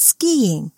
skiing.